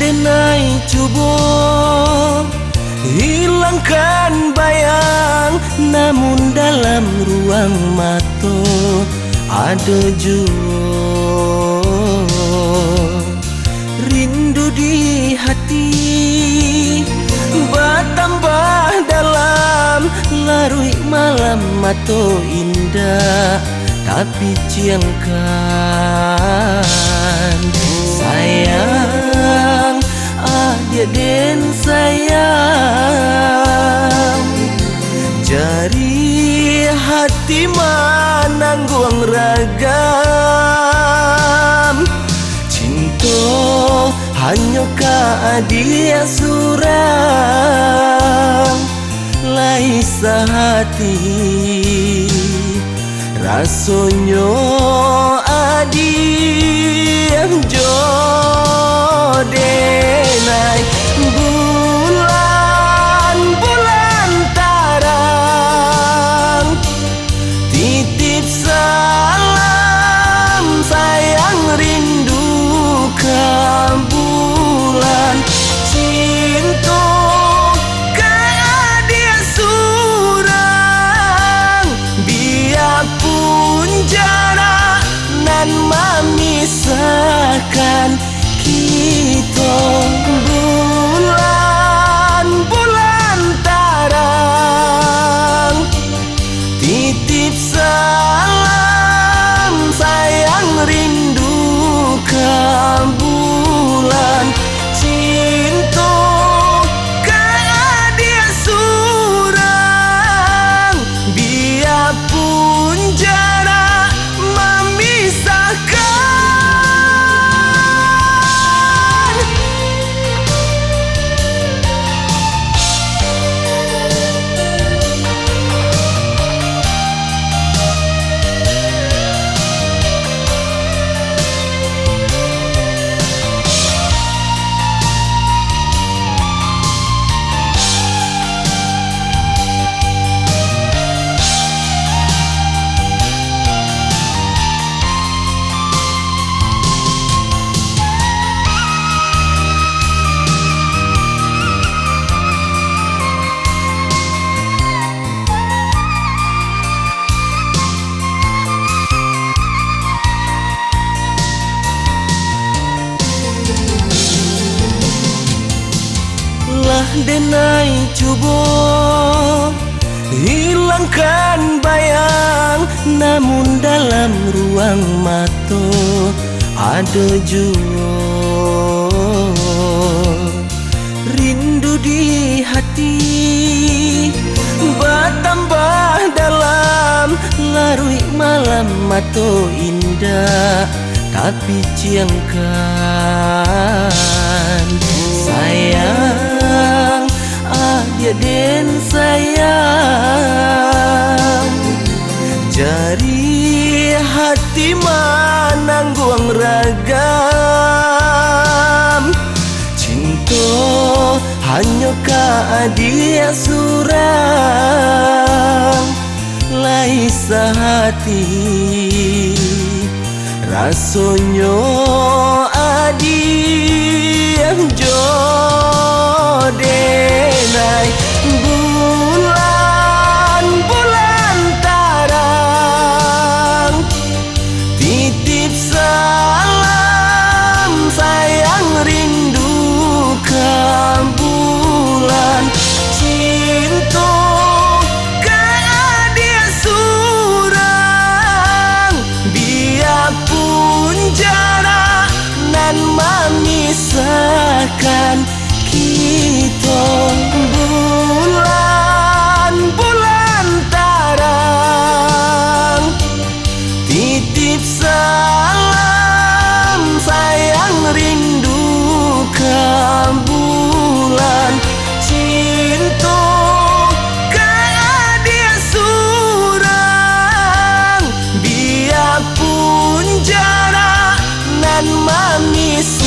denai cubo. Hilangkan bayang Namun dalam ruang mata Ada jua. Rindu di hati Bertambah dalam Larui malam mata indah Tapi ciangkan. Sayang Adia den sayang. Jari hati manangguang ragam. Cinta hanya dia surang Laisa hati. Rasonyo adi yang denai cubo. Hilangkan bayang Namun dalam ruang mata Ada jua. Rindu di hati Bertambah dalam Larui malam mata indah Tapi ciangkan. Sayang Adia den sayang. Jari hati manangguang ragam. Cinta hanya ka surang Laisa hati. Rasonyo uma missão.